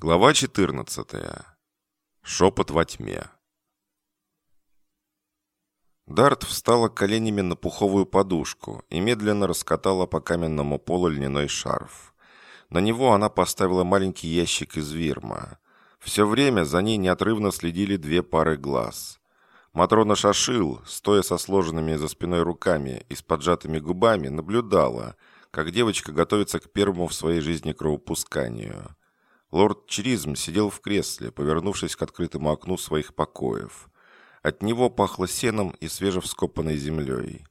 Глава 14. Шепот во тьме. Дарт встала коленями на пуховую подушку и медленно раскатала по каменному полу льняной шарф. На него она поставила маленький ящик из вирма. Все время за ней неотрывно следили две пары глаз. Матрона Шашил, стоя со сложенными за спиной руками и с поджатыми губами, наблюдала, как девочка готовится к первому в своей жизни кровопусканию – Лорд Чризм сидел в кресле, повернувшись к открытому окну своих покоев. От него пахло сеном и свежевскопанной землей.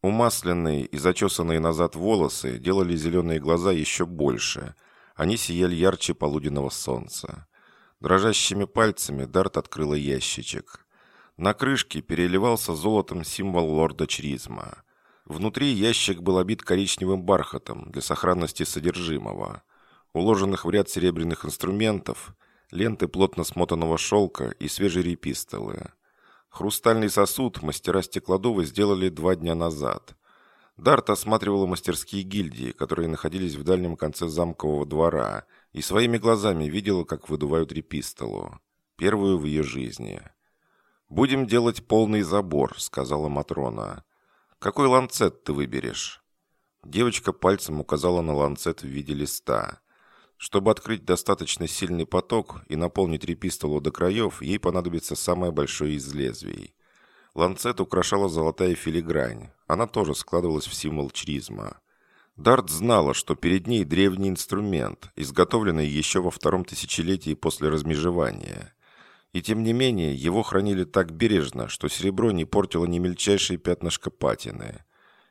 Умасленные и зачесанные назад волосы делали зеленые глаза еще больше. Они сияли ярче полуденного солнца. Дрожащими пальцами Дарт открыла ящичек. На крышке переливался золотом символ лорда Чризма. Внутри ящик был обит коричневым бархатом для сохранности содержимого – уложенных в ряд серебряных инструментов, ленты плотно смотанного шелка и свежие репистолы. Хрустальный сосуд мастера стеклодувы сделали два дня назад. Дарт осматривала мастерские гильдии, которые находились в дальнем конце замкового двора, и своими глазами видела, как выдувают репистолу. Первую в ее жизни. «Будем делать полный забор», — сказала Матрона. «Какой ланцет ты выберешь?» Девочка пальцем указала на ланцет в виде листа. Чтобы открыть достаточно сильный поток и наполнить репистолу до краев, ей понадобится самое большое из лезвий. Ланцет украшала золотая филигрань. Она тоже складывалась в символ чризма. Дарт знала, что перед ней древний инструмент, изготовленный еще во втором тысячелетии после размежевания. И тем не менее, его хранили так бережно, что серебро не портило ни мельчайшие пятнышко патины.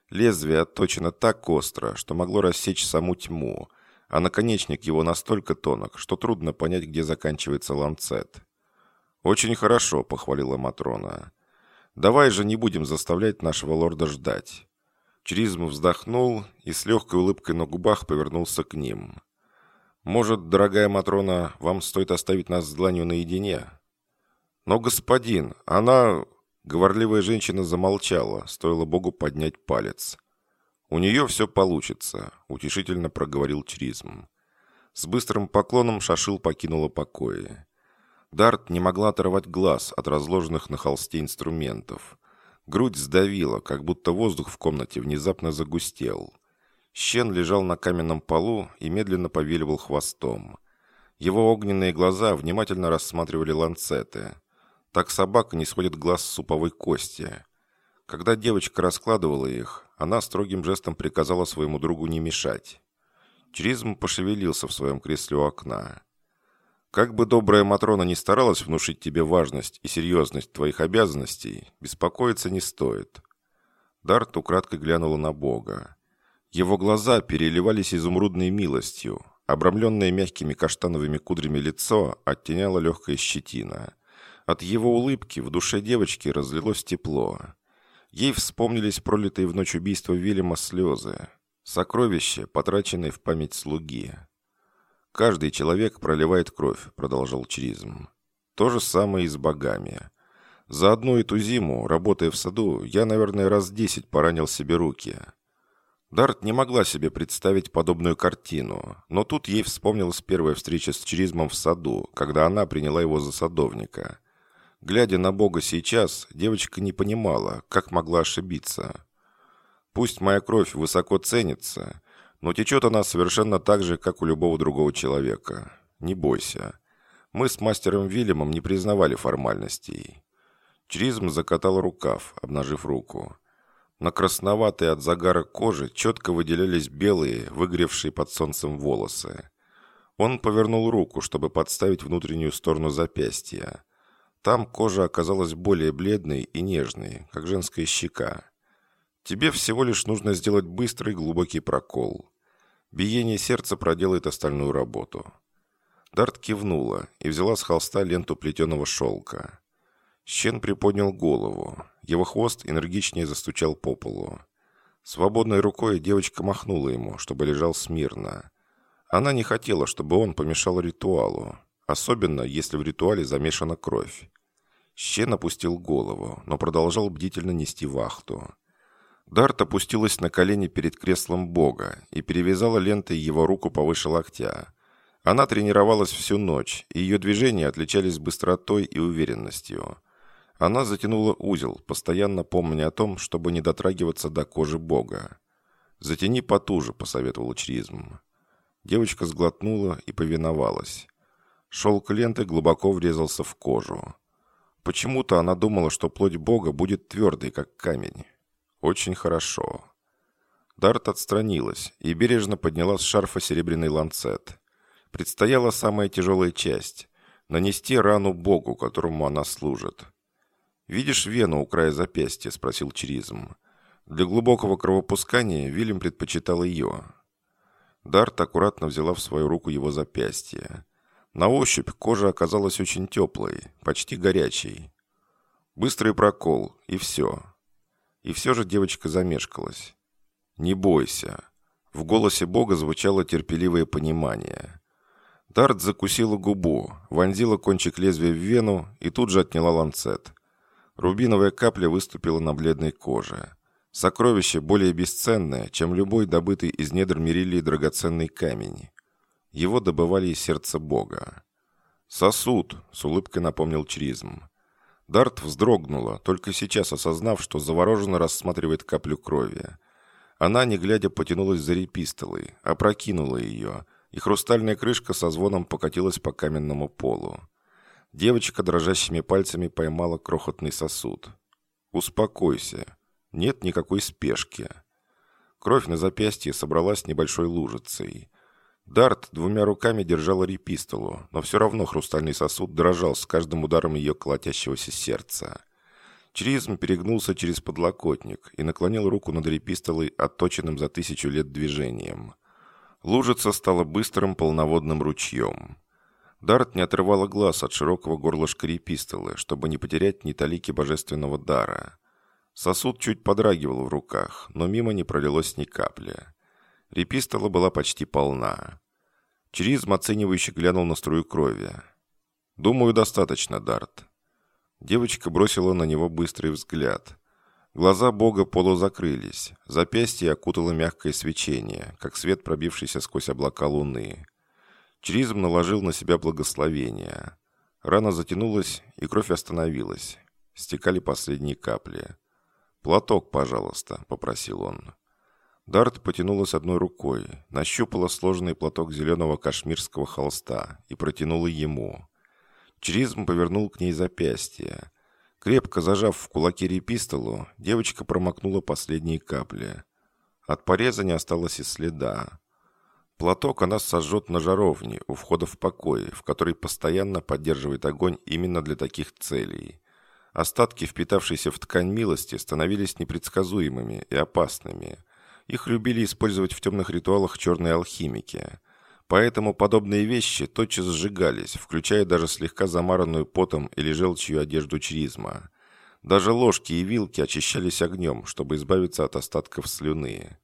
Лезвие отточено так остро, что могло рассечь саму тьму, а наконечник его настолько тонок, что трудно понять, где заканчивается ланцет. «Очень хорошо», — похвалила Матрона. «Давай же не будем заставлять нашего лорда ждать». Чризм вздохнул и с легкой улыбкой на губах повернулся к ним. «Может, дорогая Матрона, вам стоит оставить нас с Дланью наедине?» «Но, господин, она...» Говорливая женщина замолчала, стоило Богу поднять палец. «У нее все получится», — утешительно проговорил Чризм. С быстрым поклоном Шашил покинула покои. Дарт не могла оторвать глаз от разложенных на холсте инструментов. Грудь сдавила, как будто воздух в комнате внезапно загустел. Щен лежал на каменном полу и медленно повеливал хвостом. Его огненные глаза внимательно рассматривали ланцеты. Так собака не сводит глаз с суповой кости. Когда девочка раскладывала их, она строгим жестом приказала своему другу не мешать. Чризм пошевелился в своем кресле у окна. «Как бы добрая Матрона не старалась внушить тебе важность и серьезность твоих обязанностей, беспокоиться не стоит». Дарт украдкой глянула на Бога. Его глаза переливались изумрудной милостью, обрамленное мягкими каштановыми кудрями лицо оттеняло легкая щетина. От его улыбки в душе девочки разлилось тепло. Ей вспомнились пролитые в ночь убийства Вильяма слезы. Сокровище, потраченное в память слуги. «Каждый человек проливает кровь», — продолжал Чризм. «То же самое и с богами. За одну эту зиму, работая в саду, я, наверное, раз десять поранил себе руки». Дарт не могла себе представить подобную картину, но тут ей вспомнилась первая встреча с Чризмом в саду, когда она приняла его за садовника. Глядя на Бога сейчас, девочка не понимала, как могла ошибиться. Пусть моя кровь высоко ценится, но течет она совершенно так же, как у любого другого человека. Не бойся. Мы с мастером Вильямом не признавали формальностей. Чризм закатал рукав, обнажив руку. На красноватой от загара кожи четко выделялись белые, выгревшие под солнцем волосы. Он повернул руку, чтобы подставить внутреннюю сторону запястья. Там кожа оказалась более бледной и нежной, как женская щека. Тебе всего лишь нужно сделать быстрый глубокий прокол. Биение сердца проделает остальную работу. Дарт кивнула и взяла с холста ленту плетеного шелка. Щен приподнял голову. Его хвост энергичнее застучал по полу. Свободной рукой девочка махнула ему, чтобы лежал смирно. Она не хотела, чтобы он помешал ритуалу, особенно если в ритуале замешана кровь. Щен опустил голову, но продолжал бдительно нести вахту. Дарт опустилась на колени перед креслом Бога и перевязала лентой его руку повыше локтя. Она тренировалась всю ночь, и ее движения отличались быстротой и уверенностью. Она затянула узел, постоянно помня о том, чтобы не дотрагиваться до кожи Бога. «Затяни потуже», — посоветовал Чризм. Девочка сглотнула и повиновалась. Шелк ленты глубоко врезался в кожу. Почему-то она думала, что плоть Бога будет твердой, как камень. Очень хорошо. Дарт отстранилась и бережно подняла с шарфа серебряный ланцет. Предстояла самая тяжелая часть — нанести рану Богу, которому она служит. «Видишь вену у края запястья?» — спросил Чризм. Для глубокого кровопускания Вильям предпочитал ее. Дарт аккуратно взяла в свою руку его запястье. На ощупь кожа оказалась очень теплой, почти горячей. Быстрый прокол, и все. И все же девочка замешкалась. «Не бойся». В голосе Бога звучало терпеливое понимание. Дарт закусила губу, вонзила кончик лезвия в вену и тут же отняла ланцет. Рубиновая капля выступила на бледной коже. Сокровище более бесценное, чем любой добытый из недр Мерилии драгоценный камень. Его добывали из сердца Бога. «Сосуд», — с улыбкой напомнил Чризм. Дарт вздрогнула, только сейчас осознав, что завороженно рассматривает каплю крови. Она, не глядя, потянулась за репистолой, опрокинула ее, и хрустальная крышка со звоном покатилась по каменному полу. Девочка дрожащими пальцами поймала крохотный сосуд. «Успокойся. Нет никакой спешки». Кровь на запястье собралась небольшой лужицей. Дарт двумя руками держала репистолу, но все равно хрустальный сосуд дрожал с каждым ударом ее колотящегося сердца. Чризм перегнулся через подлокотник и наклонил руку над репистолой, отточенным за тысячу лет движением. Лужица стала быстрым полноводным ручьем. Дарт не отрывала глаз от широкого горлышка репистолы, чтобы не потерять ни талики божественного дара. Сосуд чуть подрагивал в руках, но мимо не пролилось ни капли. Репистола была почти полна. Чризм оценивающе глянул на струю крови. «Думаю, достаточно, Дарт». Девочка бросила на него быстрый взгляд. Глаза бога полузакрылись, запястье окутало мягкое свечение, как свет, пробившийся сквозь облака луны. Чризм наложил на себя благословение. Рана затянулась, и кровь остановилась. Стекали последние капли. «Платок, пожалуйста», — попросил он. Дарт потянулась одной рукой, нащупала сложенный платок зеленого кашмирского холста и протянула ему. Чризм повернул к ней запястье. Крепко зажав в кулаке репистолу, девочка промокнула последние капли. От пореза не осталось и следа. Платок она сожжет на жаровне у входа в покой, в который постоянно поддерживает огонь именно для таких целей. Остатки, впитавшиеся в ткань милости, становились непредсказуемыми и опасными. Их любили использовать в темных ритуалах черные алхимики. Поэтому подобные вещи тотчас сжигались, включая даже слегка замаранную потом или желчью одежду чризма. Даже ложки и вилки очищались огнем, чтобы избавиться от остатков слюны.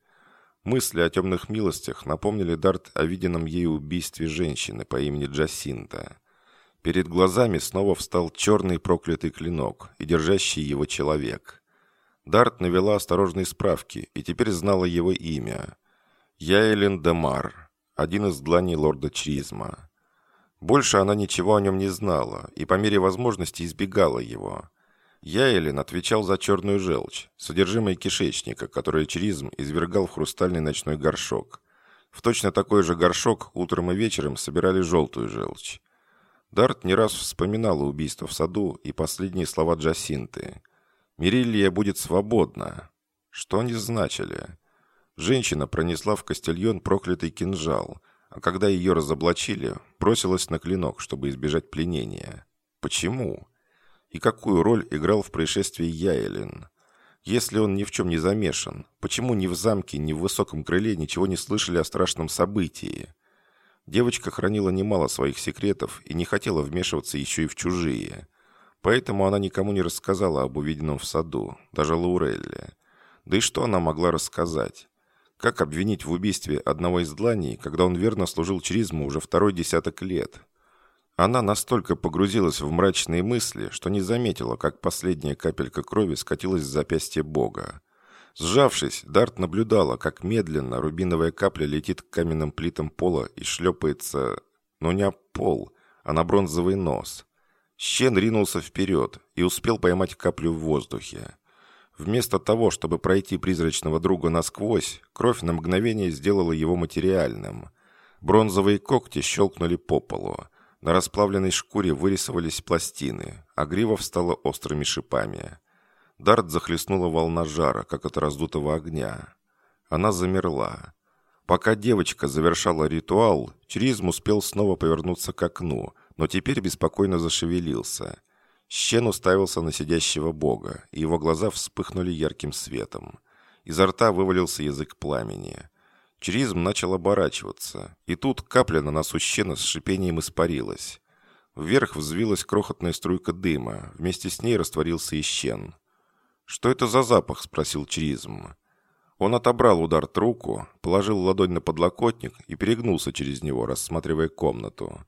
Мысли о темных милостях напомнили Дарт о виденном ею убийстве женщины по имени Джасинта. Перед глазами снова встал черный проклятый клинок и держащий его человек. Дарт навела осторожные справки и теперь знала его имя. Яэлен Демар, один из дланей лорда Чризма. Больше она ничего о нем не знала и по мере возможности избегала его – Яэлин отвечал за черную желчь, содержимое кишечника, которое Чризм извергал в хрустальный ночной горшок. В точно такой же горшок утром и вечером собирали желтую желчь. Дарт не раз вспоминал убийство в саду и последние слова Джасинты. «Мириллия будет свободна». Что они значили? Женщина пронесла в Кастильон проклятый кинжал, а когда ее разоблачили, бросилась на клинок, чтобы избежать пленения. Почему? И какую роль играл в происшествии Яэлин? Если он ни в чем не замешан, почему ни в замке, ни в высоком крыле ничего не слышали о страшном событии? Девочка хранила немало своих секретов и не хотела вмешиваться еще и в чужие. Поэтому она никому не рассказала об увиденном в саду, даже Лаурелле. Да и что она могла рассказать? Как обвинить в убийстве одного из дланей, когда он верно служил Чризму уже второй десяток лет? Она настолько погрузилась в мрачные мысли, что не заметила, как последняя капелька крови скатилась с запястья Бога. Сжавшись, Дарт наблюдала, как медленно рубиновая капля летит к каменным плитам пола и шлепается но не об пол, а на бронзовый нос. Щен ринулся вперед и успел поймать каплю в воздухе. Вместо того, чтобы пройти призрачного друга насквозь, кровь на мгновение сделала его материальным. Бронзовые когти щелкнули по полу. На расплавленной шкуре вырисовались пластины, а грива встала острыми шипами. Дарт захлестнула волна жара, как от раздутого огня. Она замерла. Пока девочка завершала ритуал, Чризм успел снова повернуться к окну, но теперь беспокойно зашевелился. Щен уставился на сидящего бога, и его глаза вспыхнули ярким светом. Изо рта вывалился язык пламени. Чризм начал оборачиваться, и тут капля на носу щена с шипением испарилась. Вверх взвилась крохотная струйка дыма, вместе с ней растворился и щен. «Что это за запах?» – спросил Чризм. Он отобрал удар руку, положил ладонь на подлокотник и перегнулся через него, рассматривая комнату.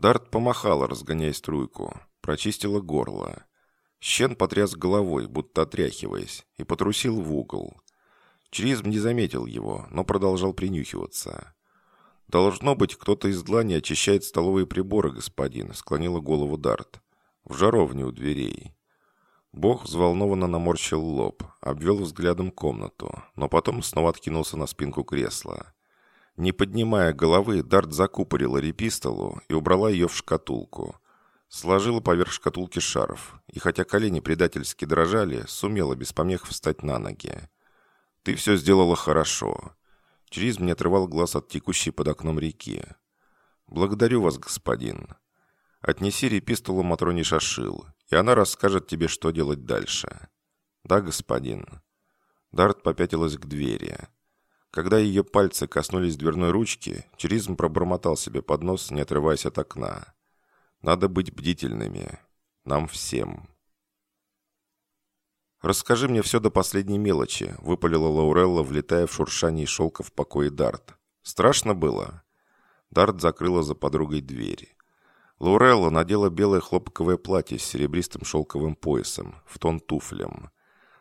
Дарт помахала, разгоняя струйку, прочистила горло. Щен потряс головой, будто отряхиваясь, и потрусил в угол. Чризм не заметил его, но продолжал принюхиваться. «Должно быть, кто-то из длани очищает столовые приборы, господин», — склонила голову Дарт. «В жаровне у дверей». Бог взволнованно наморщил лоб, обвел взглядом комнату, но потом снова откинулся на спинку кресла. Не поднимая головы, Дарт закупорила репистолу и убрала ее в шкатулку. Сложила поверх шкатулки шарф, и хотя колени предательски дрожали, сумела без помех встать на ноги. «Ты все сделала хорошо». Чризм не отрывал глаз от текущей под окном реки. «Благодарю вас, господин. Отнеси репистолу Матроне Шашил, и она расскажет тебе, что делать дальше». «Да, господин». Дарт попятилась к двери. Когда ее пальцы коснулись дверной ручки, Чризм пробормотал себе под нос, не отрываясь от окна. «Надо быть бдительными. Нам всем». «Расскажи мне все до последней мелочи», — выпалила Лаурелла, влетая в шуршание шелка в покое Дарт. «Страшно было?» Дарт закрыла за подругой двери. Лаурелла надела белое хлопковое платье с серебристым шелковым поясом, в тон туфлям.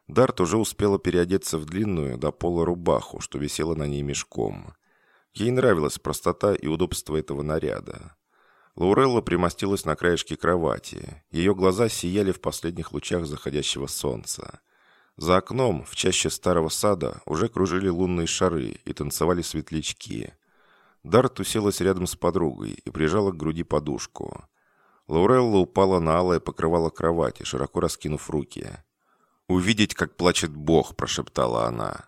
Дарт уже успела переодеться в длинную до пола рубаху, что висела на ней мешком. Ей нравилась простота и удобство этого наряда. Лаурелла примостилась на краешке кровати. Ее глаза сияли в последних лучах заходящего солнца. За окном, в чаще старого сада, уже кружили лунные шары и танцевали светлячки. Дарт уселась рядом с подругой и прижала к груди подушку. Лаурелла упала на алое покрывало кровати, широко раскинув руки. «Увидеть, как плачет Бог», – прошептала она.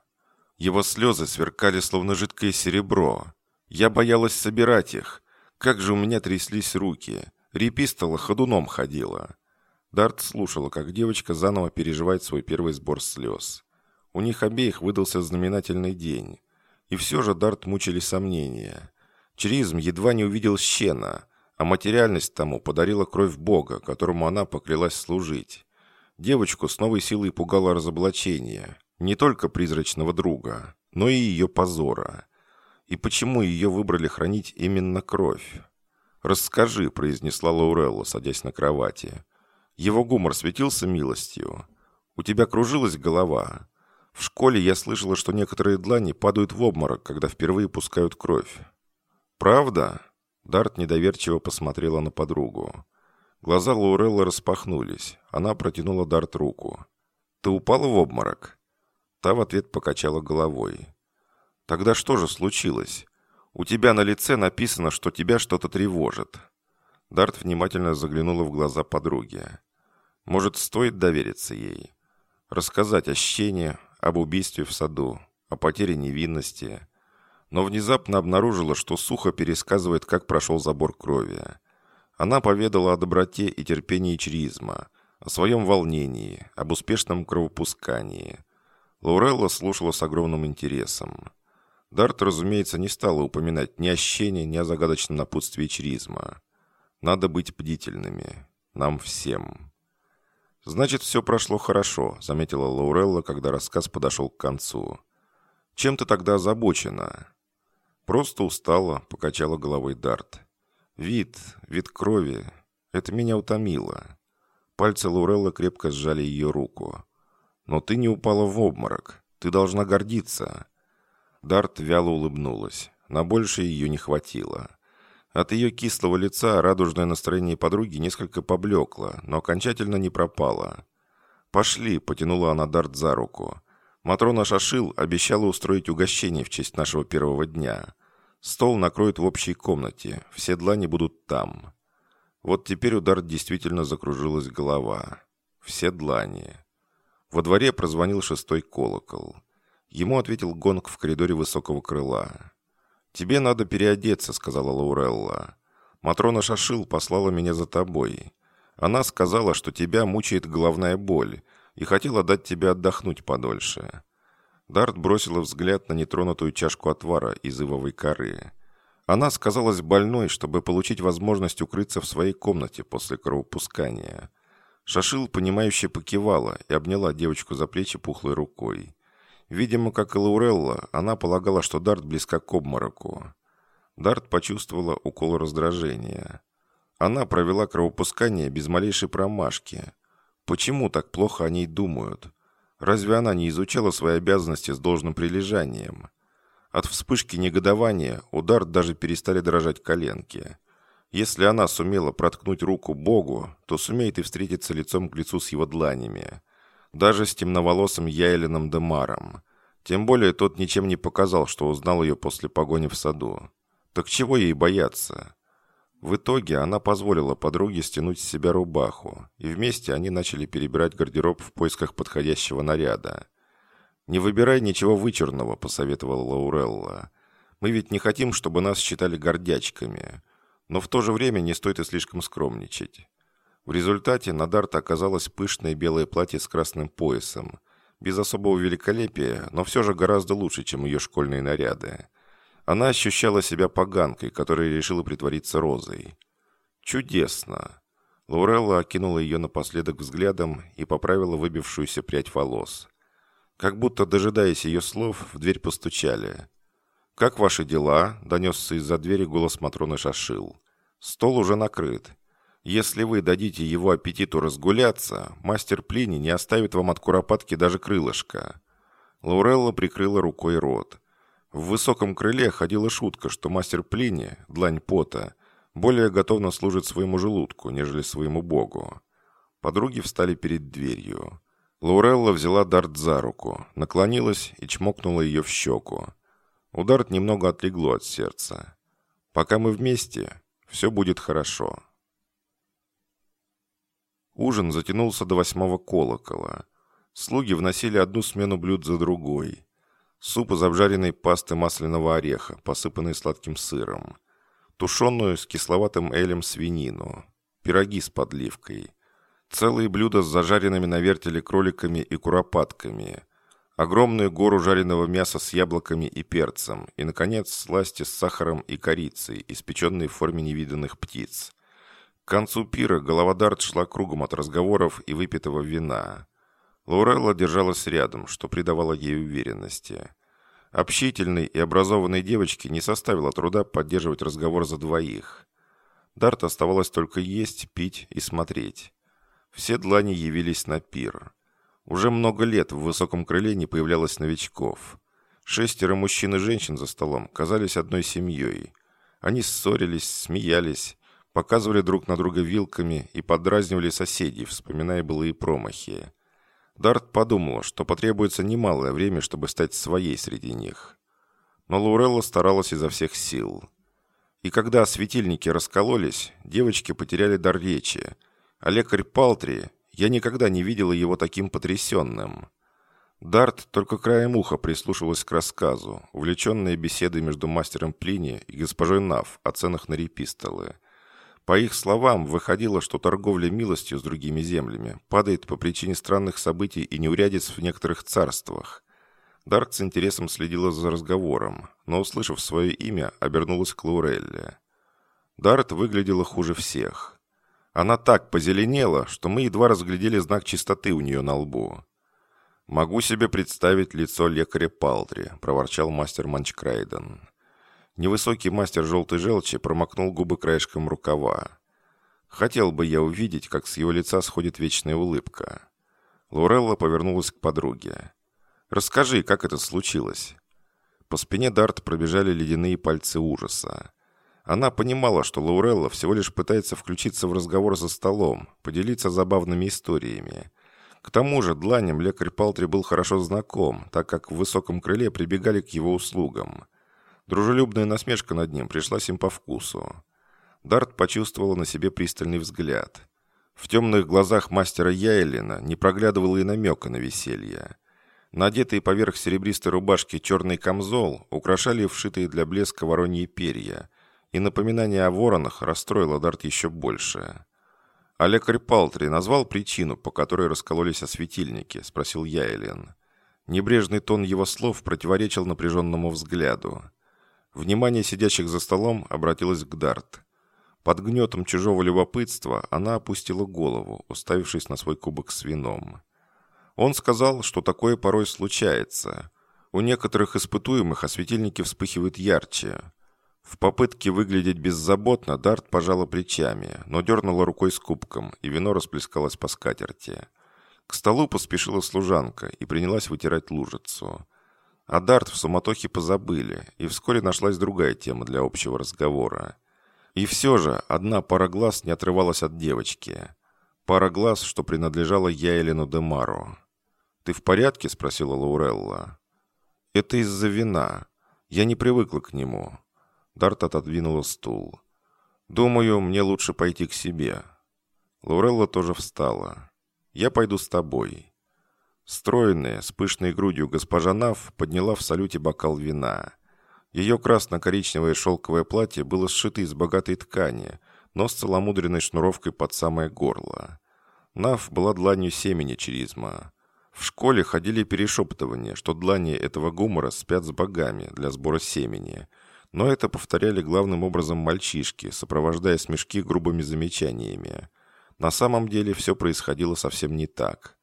Его слезы сверкали, словно жидкое серебро. Я боялась собирать их, как же у меня тряслись руки. Репистола ходуном ходила. Дарт слушала, как девочка заново переживает свой первый сбор слез. У них обеих выдался знаменательный день. И все же Дарт мучили сомнения. Чризм едва не увидел щена, а материальность тому подарила кровь Бога, которому она поклялась служить. Девочку с новой силой пугало разоблачение. Не только призрачного друга, но и ее позора. И почему ее выбрали хранить именно кровь? «Расскажи», — произнесла Лаурелла, садясь на кровати. Его гумор светился милостью. «У тебя кружилась голова. В школе я слышала, что некоторые длани падают в обморок, когда впервые пускают кровь». «Правда?» Дарт недоверчиво посмотрела на подругу. Глаза Лауреллы распахнулись. Она протянула Дарт руку. «Ты упала в обморок?» Та в ответ покачала головой. Тогда что же случилось? У тебя на лице написано, что тебя что-то тревожит. Дарт внимательно заглянула в глаза подруги. Может, стоит довериться ей? Рассказать о щене, об убийстве в саду, о потере невинности. Но внезапно обнаружила, что сухо пересказывает, как прошел забор крови. Она поведала о доброте и терпении чризма, о своем волнении, об успешном кровопускании. Лаурелла слушала с огромным интересом. Дарт, разумеется, не стала упоминать ни о ни о загадочном напутствии чризма. Надо быть бдительными. Нам всем. «Значит, все прошло хорошо», — заметила Лаурелла, когда рассказ подошел к концу. «Чем ты тогда озабочена?» «Просто устала», — покачала головой Дарт. «Вид, вид крови. Это меня утомило». Пальцы Лауреллы крепко сжали ее руку. «Но ты не упала в обморок. Ты должна гордиться. Дарт вяло улыбнулась. На больше ее не хватило. От ее кислого лица радужное настроение подруги несколько поблекло, но окончательно не пропало. «Пошли», — потянула она Дарт за руку. Матрона Шашил обещала устроить угощение в честь нашего первого дня. Стол накроют в общей комнате, все длани будут там. Вот теперь у Дарт действительно закружилась голова. Все длани. Во дворе прозвонил шестой колокол. Ему ответил гонг в коридоре высокого крыла. «Тебе надо переодеться», — сказала Лаурелла. «Матрона Шашил послала меня за тобой. Она сказала, что тебя мучает головная боль, и хотела дать тебе отдохнуть подольше». Дарт бросила взгляд на нетронутую чашку отвара из ивовой коры. Она сказалась больной, чтобы получить возможность укрыться в своей комнате после кровопускания. Шашил, понимающе покивала и обняла девочку за плечи пухлой рукой. Видимо, как и Лаурелла, она полагала, что Дарт близка к обмороку. Дарт почувствовала укол раздражения. Она провела кровопускание без малейшей промашки. Почему так плохо о ней думают? Разве она не изучала свои обязанности с должным прилежанием? От вспышки негодования у Дарт даже перестали дрожать коленки. Если она сумела проткнуть руку Богу, то сумеет и встретиться лицом к лицу с его дланями. Даже с темноволосым Яйлином Демаром. Тем более тот ничем не показал, что узнал ее после погони в саду. Так чего ей бояться? В итоге она позволила подруге стянуть с себя рубаху, и вместе они начали перебирать гардероб в поисках подходящего наряда. «Не выбирай ничего вычурного», — посоветовала Лаурелла. «Мы ведь не хотим, чтобы нас считали гордячками. Но в то же время не стоит и слишком скромничать». В результате на Дарта оказалось пышное белое платье с красным поясом. Без особого великолепия, но все же гораздо лучше, чем ее школьные наряды. Она ощущала себя поганкой, которая решила притвориться розой. «Чудесно!» Лаурелла окинула ее напоследок взглядом и поправила выбившуюся прядь волос. Как будто, дожидаясь ее слов, в дверь постучали. «Как ваши дела?» – донесся из-за двери голос Матроны Шашил. «Стол уже накрыт. Если вы дадите его аппетиту разгуляться, мастер Плини не оставит вам от куропатки даже крылышка». Лаурелла прикрыла рукой рот. В высоком крыле ходила шутка, что мастер Плини, длань пота, более готовно служит своему желудку, нежели своему богу. Подруги встали перед дверью. Лаурелла взяла Дарт за руку, наклонилась и чмокнула ее в щеку. У Дарт немного отлегло от сердца. «Пока мы вместе, все будет хорошо». Ужин затянулся до восьмого колокола. Слуги вносили одну смену блюд за другой. Суп из обжаренной пасты масляного ореха, посыпанный сладким сыром. Тушеную с кисловатым элем свинину. Пироги с подливкой. Целые блюда с зажаренными на вертеле кроликами и куропатками. Огромную гору жареного мяса с яблоками и перцем. И, наконец, сласти с сахаром и корицей, испеченные в форме невиданных птиц. К концу пира Головодарт шла кругом от разговоров и выпитого вина. Лаурелла держалась рядом, что придавало ей уверенности. Общительной и образованной девочке не составило труда поддерживать разговор за двоих. Дарт оставалось только есть, пить и смотреть. Все длани явились на пир. Уже много лет в высоком крыле не появлялось новичков. Шестеро мужчин и женщин за столом казались одной семьей. Они ссорились, смеялись, показывали друг на друга вилками и подразнивали соседей, вспоминая былые промахи. Дарт подумала, что потребуется немалое время, чтобы стать своей среди них. Но Лаурелла старалась изо всех сил. И когда светильники раскололись, девочки потеряли дар речи, а лекарь Палтри, я никогда не видела его таким потрясенным. Дарт только краем уха прислушивалась к рассказу, увлеченная беседой между мастером Плини и госпожой Нав о ценах на репистолы – по их словам, выходило, что торговля милостью с другими землями падает по причине странных событий и неурядиц в некоторых царствах. Дарк с интересом следила за разговором, но, услышав свое имя, обернулась к Лаурелле. Дарт выглядела хуже всех. Она так позеленела, что мы едва разглядели знак чистоты у нее на лбу. «Могу себе представить лицо лекаря Палтри», – проворчал мастер Манчкрайден. Невысокий мастер желтой желчи промокнул губы краешком рукава. Хотел бы я увидеть, как с его лица сходит вечная улыбка. Лорелла повернулась к подруге. «Расскажи, как это случилось?» По спине Дарт пробежали ледяные пальцы ужаса. Она понимала, что Лаурелла всего лишь пытается включиться в разговор за столом, поделиться забавными историями. К тому же дланем лекарь Палтри был хорошо знаком, так как в высоком крыле прибегали к его услугам. Дружелюбная насмешка над ним пришлась им по вкусу. Дарт почувствовала на себе пристальный взгляд. В темных глазах мастера Яйлина не проглядывало и намека на веселье. Надетые поверх серебристой рубашки черный камзол украшали вшитые для блеска вороньи перья – и напоминание о воронах расстроило Дарт еще больше. «А лекарь Палтри назвал причину, по которой раскололись осветильники?» – спросил Яйлен. Небрежный тон его слов противоречил напряженному взгляду. Внимание сидящих за столом обратилось к Дарт. Под гнетом чужого любопытства она опустила голову, уставившись на свой кубок с вином. Он сказал, что такое порой случается. У некоторых испытуемых осветильники вспыхивают ярче. В попытке выглядеть беззаботно Дарт пожала плечами, но дернула рукой с кубком, и вино расплескалось по скатерти. К столу поспешила служанка и принялась вытирать лужицу. А Дарт в суматохе позабыли, и вскоре нашлась другая тема для общего разговора. И все же одна пара глаз не отрывалась от девочки. Пара глаз, что принадлежала Яэлину Демару. «Ты в порядке?» – спросила Лаурелла. «Это из-за вина. Я не привыкла к нему. Дарт отодвинула стул. «Думаю, мне лучше пойти к себе». Лаурелла тоже встала. «Я пойду с тобой». Стройная, с пышной грудью госпожа Нав подняла в салюте бокал вина. Ее красно-коричневое шелковое платье было сшито из богатой ткани, но с целомудренной шнуровкой под самое горло. Нав была дланью семени черизма. В школе ходили перешептывания, что длани этого гумора спят с богами для сбора семени – но это повторяли главным образом мальчишки, сопровождая смешки грубыми замечаниями. На самом деле все происходило совсем не так.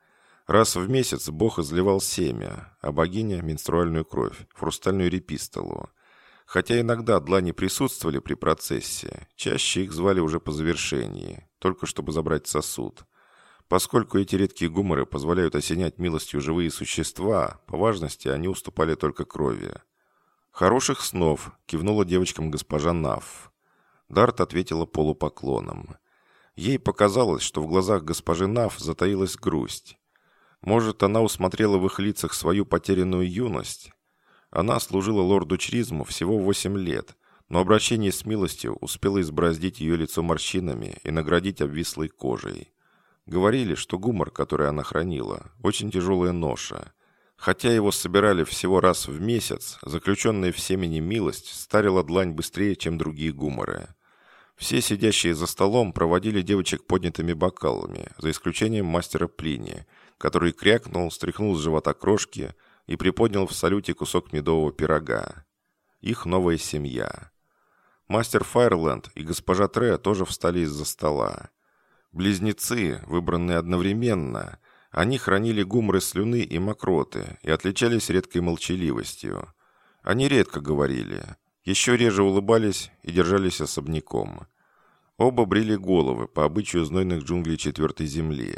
Раз в месяц бог изливал семя, а богиня – менструальную кровь, в хрустальную репистолу. Хотя иногда длани присутствовали при процессе, чаще их звали уже по завершении, только чтобы забрать сосуд. Поскольку эти редкие гуморы позволяют осенять милостью живые существа, по важности они уступали только крови. «Хороших снов!» – кивнула девочкам госпожа Нав. Дарт ответила полупоклоном. Ей показалось, что в глазах госпожи Нав затаилась грусть. Может, она усмотрела в их лицах свою потерянную юность? Она служила лорду Чризму всего восемь лет, но обращение с милостью успело избраздить ее лицо морщинами и наградить обвислой кожей. Говорили, что гумор, который она хранила, очень тяжелая ноша – Хотя его собирали всего раз в месяц, заключенная в семени милость старила длань быстрее, чем другие гуморы. Все сидящие за столом проводили девочек поднятыми бокалами, за исключением мастера Плини, который крякнул, стряхнул с живота крошки и приподнял в салюте кусок медового пирога. Их новая семья. Мастер Файрленд и госпожа Трея тоже встали из-за стола. Близнецы, выбранные одновременно – они хранили гумры слюны и мокроты и отличались редкой молчаливостью. Они редко говорили, еще реже улыбались и держались особняком. Оба брили головы по обычаю знойных джунглей Четвертой Земли.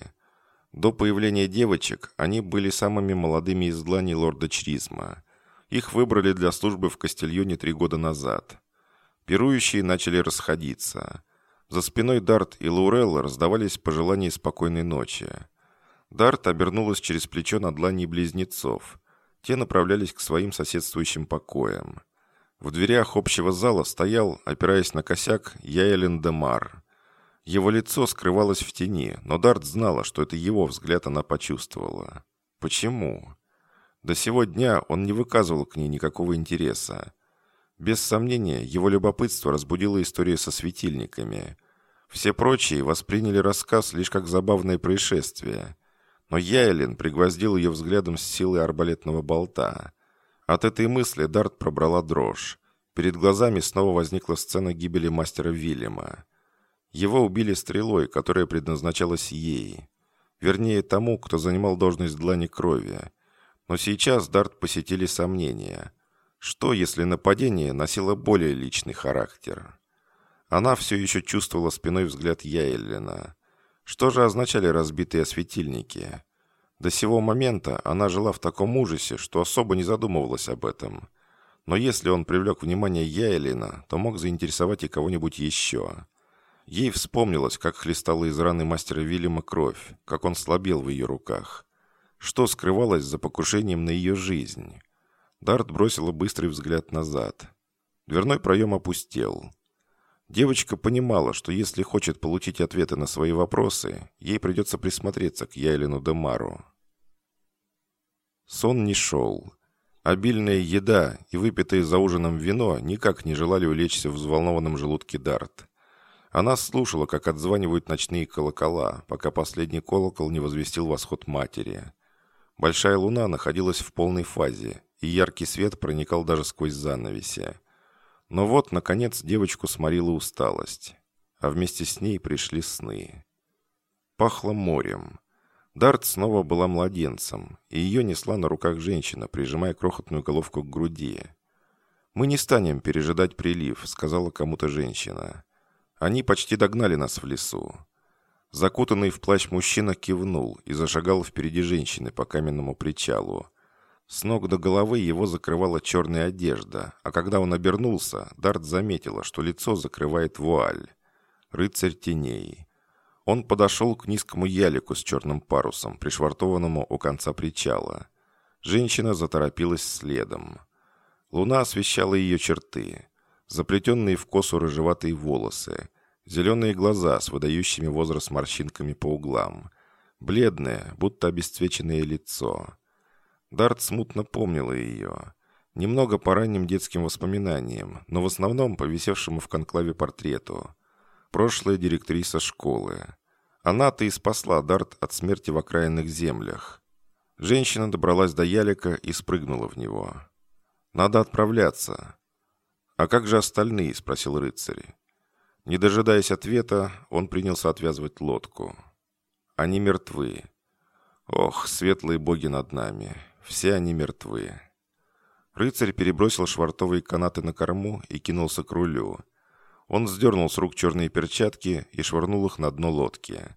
До появления девочек они были самыми молодыми из дланей лорда Чризма. Их выбрали для службы в Кастильоне три года назад. Пирующие начали расходиться. За спиной Дарт и Лаурелла раздавались пожелания спокойной ночи. Дарт обернулась через плечо на длани близнецов. Те направлялись к своим соседствующим покоям. В дверях общего зала стоял, опираясь на косяк, Яэлен Демар. Его лицо скрывалось в тени, но Дарт знала, что это его взгляд она почувствовала. Почему? До сего дня он не выказывал к ней никакого интереса. Без сомнения, его любопытство разбудило история со светильниками. Все прочие восприняли рассказ лишь как забавное происшествие. Но Яйлин пригвоздил ее взглядом с силой арбалетного болта. От этой мысли Дарт пробрала дрожь. Перед глазами снова возникла сцена гибели мастера Вильяма. Его убили стрелой, которая предназначалась ей. Вернее, тому, кто занимал должность длани крови. Но сейчас Дарт посетили сомнения. Что, если нападение носило более личный характер? Она все еще чувствовала спиной взгляд Яйлина. Что же означали разбитые осветильники? До сего момента она жила в таком ужасе, что особо не задумывалась об этом. Но если он привлек внимание Яйлина, то мог заинтересовать и кого-нибудь еще. Ей вспомнилось, как хлестала из раны мастера Вильяма кровь, как он слабел в ее руках. Что скрывалось за покушением на ее жизнь? Дарт бросила быстрый взгляд назад. Дверной проем опустел. Девочка понимала, что если хочет получить ответы на свои вопросы, ей придется присмотреться к Яйлину Демару. Сон не шел. Обильная еда и выпитое за ужином вино никак не желали улечься в взволнованном желудке Дарт. Она слушала, как отзванивают ночные колокола, пока последний колокол не возвестил восход матери. Большая луна находилась в полной фазе, и яркий свет проникал даже сквозь занавеси. Но вот, наконец, девочку сморила усталость, а вместе с ней пришли сны. Пахло морем. Дарт снова была младенцем, и ее несла на руках женщина, прижимая крохотную головку к груди. «Мы не станем пережидать прилив», — сказала кому-то женщина. «Они почти догнали нас в лесу». Закутанный в плащ мужчина кивнул и зашагал впереди женщины по каменному причалу, с ног до головы его закрывала черная одежда, а когда он обернулся, Дарт заметила, что лицо закрывает вуаль. Рыцарь теней. Он подошел к низкому ялику с черным парусом, пришвартованному у конца причала. Женщина заторопилась следом. Луна освещала ее черты. Заплетенные в косу рыжеватые волосы, зеленые глаза с выдающими возраст морщинками по углам, бледное, будто обесцвеченное лицо — Дарт смутно помнила ее. Немного по ранним детским воспоминаниям, но в основном по висевшему в конклаве портрету. Прошлая директриса школы. Она-то и спасла Дарт от смерти в окраинных землях. Женщина добралась до ялика и спрыгнула в него. «Надо отправляться». «А как же остальные?» – спросил рыцарь. Не дожидаясь ответа, он принялся отвязывать лодку. «Они мертвы. Ох, светлые боги над нами. Все они мертвы. Рыцарь перебросил швартовые канаты на корму и кинулся к рулю. Он сдернул с рук черные перчатки и швырнул их на дно лодки.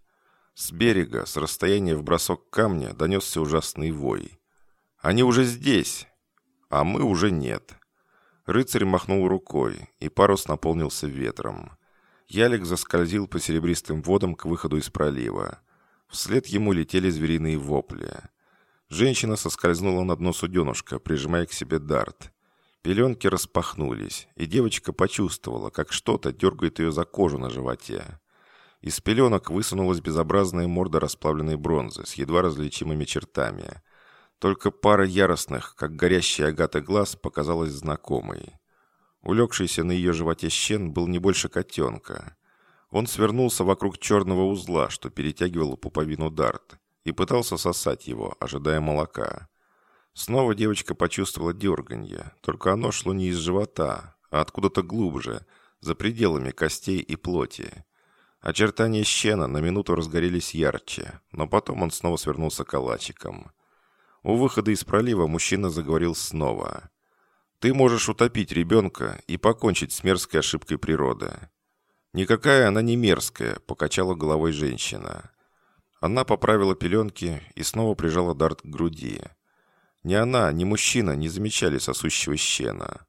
С берега, с расстояния в бросок камня, донесся ужасный вой. «Они уже здесь!» «А мы уже нет!» Рыцарь махнул рукой, и парус наполнился ветром. Ялик заскользил по серебристым водам к выходу из пролива. Вслед ему летели звериные вопли. Женщина соскользнула на дно суденушка, прижимая к себе дарт. Пеленки распахнулись, и девочка почувствовала, как что-то дергает ее за кожу на животе. Из пеленок высунулась безобразная морда расплавленной бронзы с едва различимыми чертами. Только пара яростных, как горящий агаты глаз, показалась знакомой. Улегшийся на ее животе щен был не больше котенка. Он свернулся вокруг черного узла, что перетягивало пуповину дарт, и пытался сосать его, ожидая молока. Снова девочка почувствовала дерганье, только оно шло не из живота, а откуда-то глубже, за пределами костей и плоти. Очертания щена на минуту разгорелись ярче, но потом он снова свернулся калачиком. У выхода из пролива мужчина заговорил снова. «Ты можешь утопить ребенка и покончить с мерзкой ошибкой природы». «Никакая она не мерзкая», — покачала головой женщина. Она поправила пеленки и снова прижала дарт к груди. Ни она, ни мужчина не замечали сосущего щена.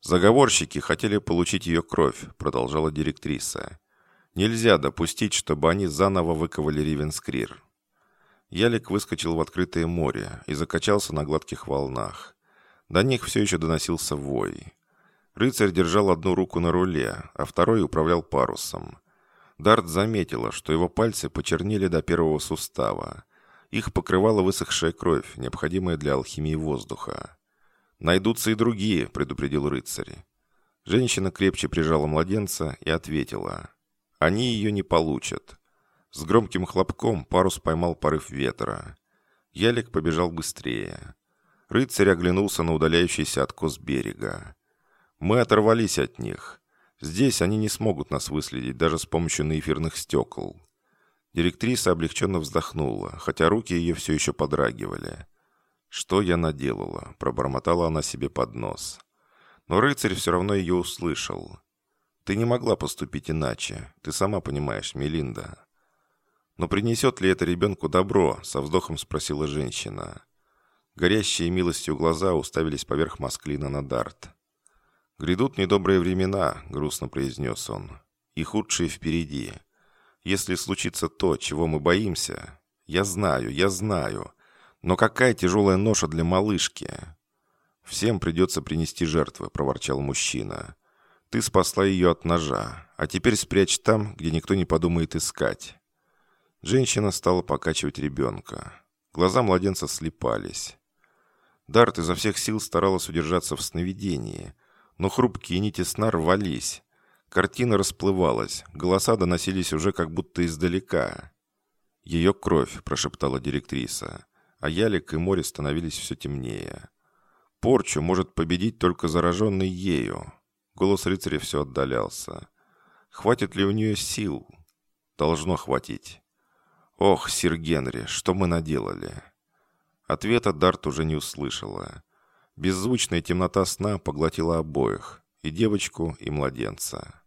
«Заговорщики хотели получить ее кровь», — продолжала директриса. «Нельзя допустить, чтобы они заново выковали Ривенскрир». Ялик выскочил в открытое море и закачался на гладких волнах. До них все еще доносился вой. Рыцарь держал одну руку на руле, а второй управлял парусом. Дарт заметила, что его пальцы почернели до первого сустава. Их покрывала высохшая кровь, необходимая для алхимии воздуха. «Найдутся и другие», — предупредил рыцарь. Женщина крепче прижала младенца и ответила. «Они ее не получат». С громким хлопком парус поймал порыв ветра. Ялик побежал быстрее. Рыцарь оглянулся на удаляющийся откос берега. «Мы оторвались от них. Здесь они не смогут нас выследить даже с помощью наэфирных стекол. Директриса облегченно вздохнула, хотя руки ее все еще подрагивали. «Что я наделала?» – пробормотала она себе под нос. Но рыцарь все равно ее услышал. «Ты не могла поступить иначе. Ты сама понимаешь, Мелинда». «Но принесет ли это ребенку добро?» – со вздохом спросила женщина. Горящие милостью глаза уставились поверх Масклина на Дарт. «Грядут недобрые времена», — грустно произнес он. «И худшие впереди. Если случится то, чего мы боимся, я знаю, я знаю. Но какая тяжелая ноша для малышки!» «Всем придется принести жертвы», — проворчал мужчина. «Ты спасла ее от ножа, а теперь спрячь там, где никто не подумает искать». Женщина стала покачивать ребенка. Глаза младенца слепались. Дарт изо всех сил старалась удержаться в сновидении, но хрупкие нити сна рвались. Картина расплывалась, голоса доносились уже как будто издалека. «Ее кровь», — прошептала директриса, а Ялик и море становились все темнее. «Порчу может победить только зараженный ею». Голос рыцаря все отдалялся. «Хватит ли у нее сил?» «Должно хватить». «Ох, сир Генри, что мы наделали?» Ответа Дарт уже не услышала. Беззвучная темнота сна поглотила обоих, и девочку, и младенца.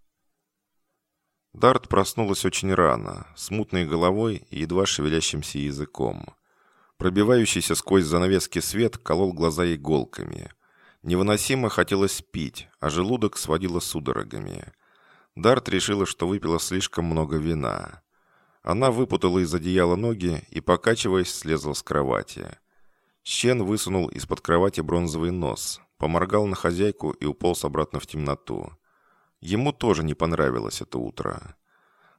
Дарт проснулась очень рано, с мутной головой и едва шевелящимся языком. Пробивающийся сквозь занавески свет колол глаза иголками. Невыносимо хотелось пить, а желудок сводило судорогами. Дарт решила, что выпила слишком много вина. Она выпутала из одеяла ноги и, покачиваясь, слезла с кровати. Щен высунул из-под кровати бронзовый нос, поморгал на хозяйку и уполз обратно в темноту. Ему тоже не понравилось это утро.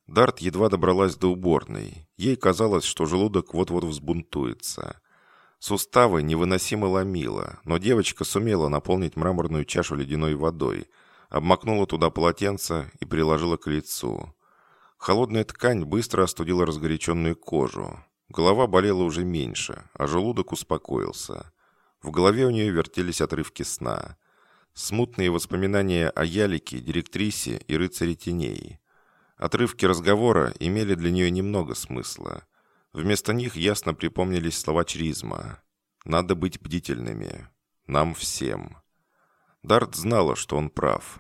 Дарт едва добралась до уборной. Ей казалось, что желудок вот-вот взбунтуется. Суставы невыносимо ломило, но девочка сумела наполнить мраморную чашу ледяной водой, обмакнула туда полотенце и приложила к лицу. Холодная ткань быстро остудила разгоряченную кожу. Голова болела уже меньше, а желудок успокоился. В голове у нее вертелись отрывки сна. Смутные воспоминания о Ялике, директрисе и рыцаре теней. Отрывки разговора имели для нее немного смысла. Вместо них ясно припомнились слова Чризма. «Надо быть бдительными. Нам всем». Дарт знала, что он прав.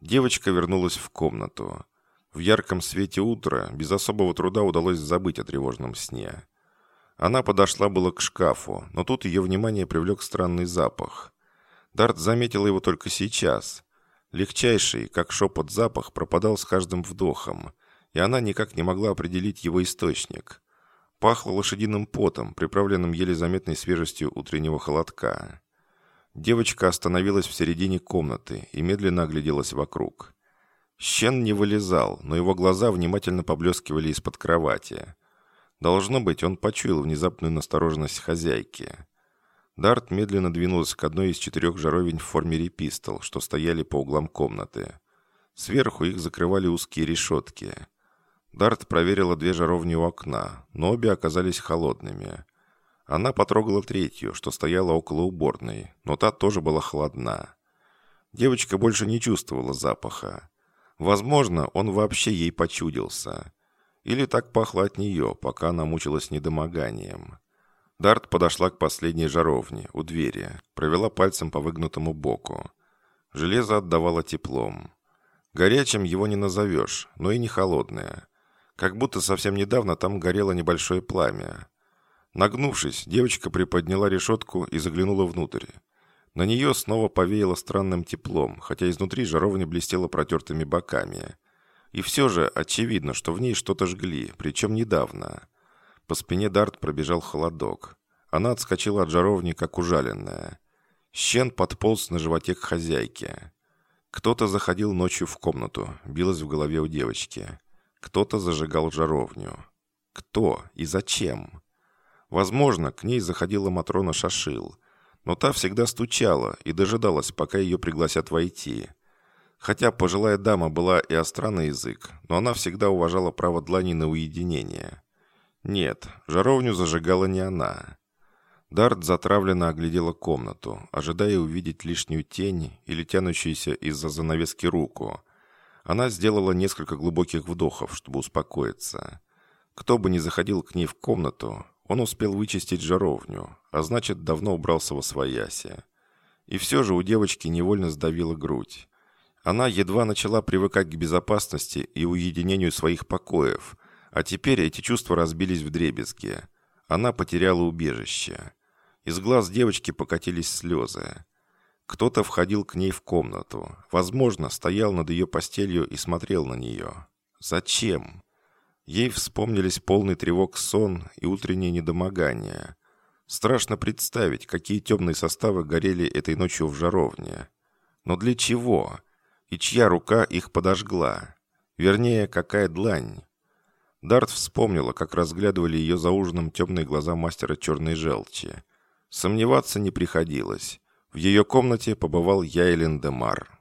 Девочка вернулась в комнату. В ярком свете утра без особого труда удалось забыть о тревожном сне. Она подошла было к шкафу, но тут ее внимание привлек странный запах. Дарт заметила его только сейчас. Легчайший, как шепот запах, пропадал с каждым вдохом, и она никак не могла определить его источник. Пахло лошадиным потом, приправленным еле заметной свежестью утреннего холодка. Девочка остановилась в середине комнаты и медленно огляделась вокруг. Щен не вылезал, но его глаза внимательно поблескивали из-под кровати. Должно быть, он почуял внезапную настороженность хозяйки. Дарт медленно двинулась к одной из четырех жаровень в форме репистол, что стояли по углам комнаты. Сверху их закрывали узкие решетки. Дарт проверила две жаровни у окна, но обе оказались холодными. Она потрогала третью, что стояла около уборной, но та тоже была холодна. Девочка больше не чувствовала запаха. Возможно, он вообще ей почудился. Или так пахло от нее, пока она мучилась недомоганием. Дарт подошла к последней жаровне, у двери, провела пальцем по выгнутому боку. Железо отдавало теплом. Горячим его не назовешь, но и не холодное. Как будто совсем недавно там горело небольшое пламя. Нагнувшись, девочка приподняла решетку и заглянула внутрь. На нее снова повеяло странным теплом, хотя изнутри жаровня блестела протертыми боками. И все же очевидно, что в ней что-то жгли, причем недавно. По спине Дарт пробежал холодок. Она отскочила от жаровни, как ужаленная. Щен подполз на животе к хозяйке. Кто-то заходил ночью в комнату, билось в голове у девочки. Кто-то зажигал жаровню. Кто и зачем? Возможно, к ней заходила Матрона Шашил – но та всегда стучала и дожидалась, пока ее пригласят войти. Хотя пожилая дама была и остра на язык, но она всегда уважала право длани на уединение. Нет, жаровню зажигала не она. Дарт затравленно оглядела комнату, ожидая увидеть лишнюю тень или тянущуюся из-за занавески руку. Она сделала несколько глубоких вдохов, чтобы успокоиться. Кто бы ни заходил к ней в комнату, он успел вычистить жаровню, а значит, давно убрался во свояси. И все же у девочки невольно сдавила грудь. Она едва начала привыкать к безопасности и уединению своих покоев, а теперь эти чувства разбились в дребезги. Она потеряла убежище. Из глаз девочки покатились слезы. Кто-то входил к ней в комнату. Возможно, стоял над ее постелью и смотрел на нее. Зачем? Ей вспомнились полный тревог сон и утреннее недомогание. Страшно представить, какие темные составы горели этой ночью в жаровне. Но для чего? И чья рука их подожгла? Вернее, какая длань? Дарт вспомнила, как разглядывали ее за ужином темные глаза мастера черной желчи. Сомневаться не приходилось. В ее комнате побывал Яйлен Демар.